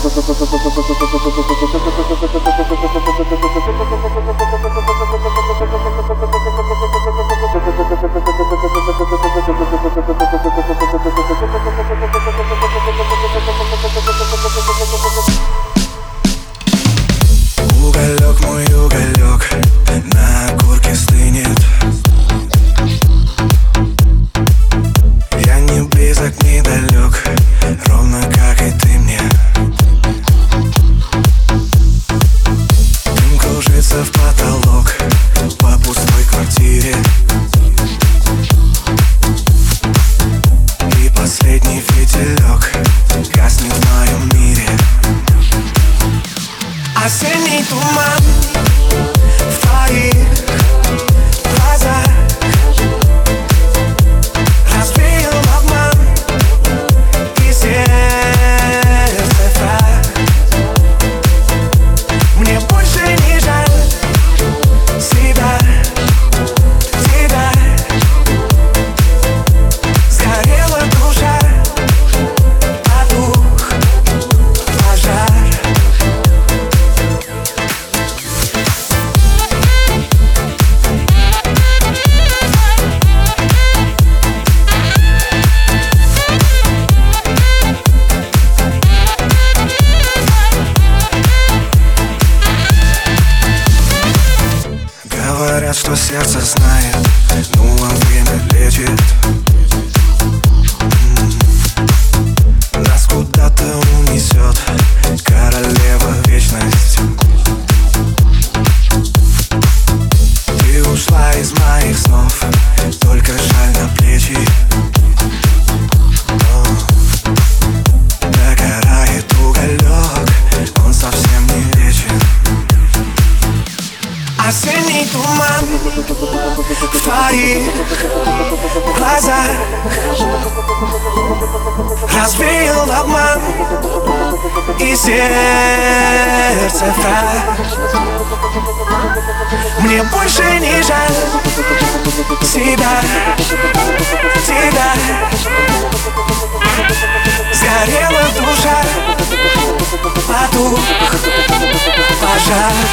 Thank you. что сердце знает. Ну а время лечит. туман. В глаза разбил обман и сердце враг. Мне больше не жаль себя, тебя. shot.